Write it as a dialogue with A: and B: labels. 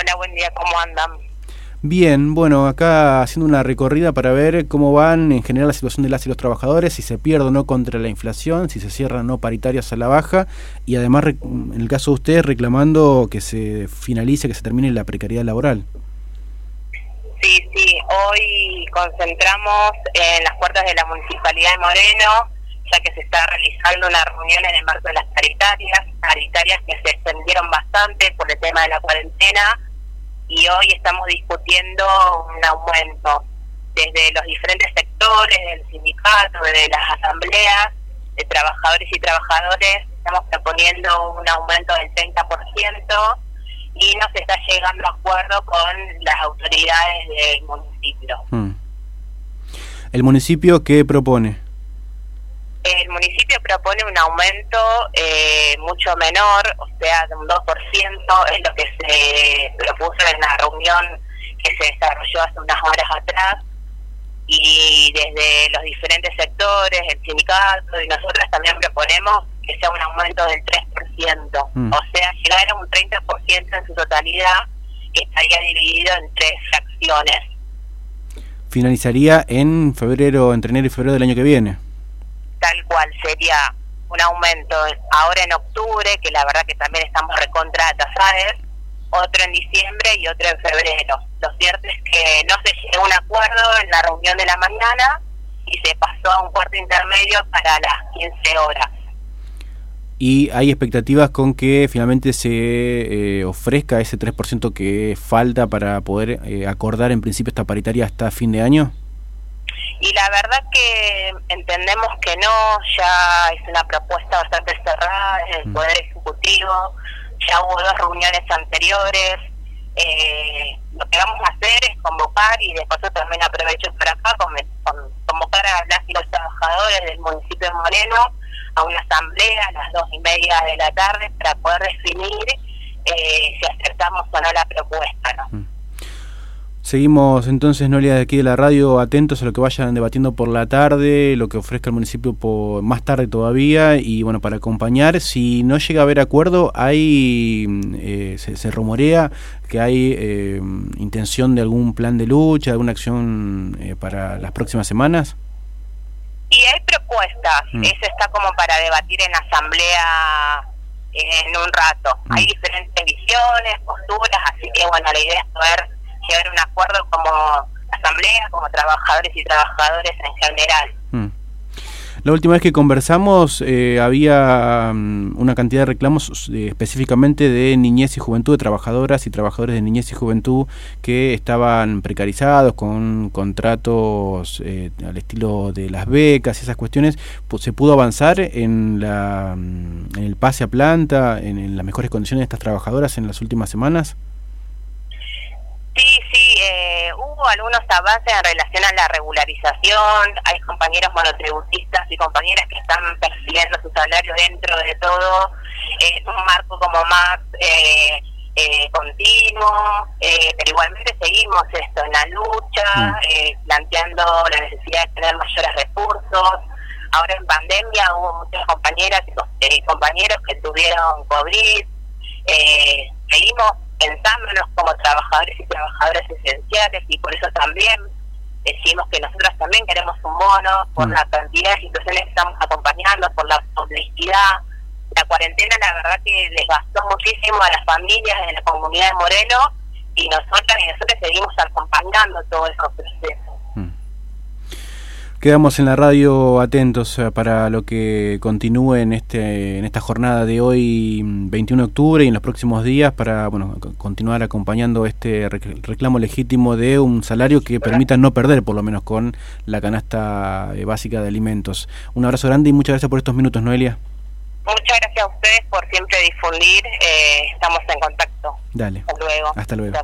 A: Hola, buen día, ¿cómo andan?
B: Bien, bueno, acá haciendo una recorrida para ver cómo van en general la situación de las y los trabajadores, si se pierde o no contra la inflación, si se cierran o no paritarias a la baja y además, en el caso de ustedes, reclamando que se finalice, que se termine la precariedad laboral.
A: Sí, sí, hoy concentramos en las puertas de la Municipalidad de Moreno, ya que se está realizando una reunión en el marco de las paritarias, paritarias que se extendieron bastante por el tema de la cuarentena y hoy estamos discutiendo un aumento desde los diferentes sectores, del sindicato, de las asambleas de trabajadores y trabajadores, estamos proponiendo un aumento del 30% y no se está llegando a acuerdo con las autoridades del municipio. Hmm.
B: ¿El municipio qué propone?
A: El municipio propone un aumento eh, mucho menor, o sea, de un 2%, es lo que se propuso en la reunión que se desarrolló hace unas horas atrás, y desde los diferentes sectores, el sindicato y nosotros también proponemos que sea un aumento del 3%, mm. o sea, llegar a un 30% en su totalidad, que estaría dividido en tres fracciones.
B: Finalizaría en febrero, entre enero y febrero del año que viene
A: tal cual sería un aumento ahora en octubre, que la verdad que también estamos recontra atasados, otro en diciembre y otro en febrero. Lo cierto es que no se llegó a un acuerdo en la reunión de la mañana y se pasó a un cuarto intermedio para las 15 horas.
B: ¿Y hay expectativas con que finalmente se eh, ofrezca ese 3% que falta para poder eh, acordar en principio esta paritaria hasta fin de año?
A: La verdad que entendemos que no, ya es una propuesta bastante cerrada en el mm. Poder Ejecutivo, ya hubo dos reuniones anteriores. Eh, lo que vamos a hacer es convocar, y después también aprovecho por acá, convocar a las y los trabajadores del municipio de Moreno a una asamblea a las dos y media de la tarde para poder definir eh, si aceptamos o no la propuesta. Mm.
B: Seguimos entonces, Noelia, de aquí de la radio, atentos a lo que vayan debatiendo por la tarde, lo que ofrezca el municipio por más tarde todavía, y bueno, para acompañar, si no llega a haber acuerdo, hay eh, se, rumorea que hay eh, intención de algún plan de lucha, alguna acción eh, para las próximas semanas.
A: Y hay propuestas, mm. eso está como para debatir en asamblea en un rato. Hay mm. diferentes visiones, posturas, así que bueno, la idea es poder llegar a un acuerdo como asamblea, como trabajadores y trabajadores en general. Mm.
B: La última vez que conversamos eh, había mm, una cantidad de reclamos específicamente de niñez y juventud, de trabajadoras y trabajadores de niñez y juventud que estaban precarizados con contratos eh, al estilo de las becas y esas cuestiones. ¿Se pudo avanzar en, la, mm, en el pase a planta, en las mejores condiciones de estas trabajadoras en las últimas semanas?
A: Sí, sí, eh, hubo algunos avances en relación a la regularización, hay compañeros monotributistas y compañeras que están percibiendo su salario dentro de todo, es un marco como más eh, eh, continuo, pero igualmente seguimos esto en la lucha, mm. planteando la necesidad de tener mayores recursos. Ahora en pandemia hubo muchas compañeras y compañeros que tuvieron COVID, seguimos pensándonos como trabajadores y trabajadoras esenciales y por eso también decimos que nosotros también queremos un bono por mm. la cantidad de situaciones que estamos acompañando, por la complejidad. La cuarentena la verdad que les gastó muchísimo a las familias de la comunidad de Moreno y nosotras y nosotros seguimos acompañando todo esos procesos.
B: Quedamos en la radio atentos eh, para lo que continúe en este en esta jornada de hoy 21 de octubre y en los próximos días para bueno continuar acompañando este reclamo legítimo de un salario que permita no perder por lo menos con la canasta eh, básica de alimentos. Un abrazo grande y muchas gracias por estos minutos, Noelia.
A: Muchas gracias a ustedes por siempre difundir. Eh, estamos en contacto.
B: Dale. Hasta luego. Hasta luego.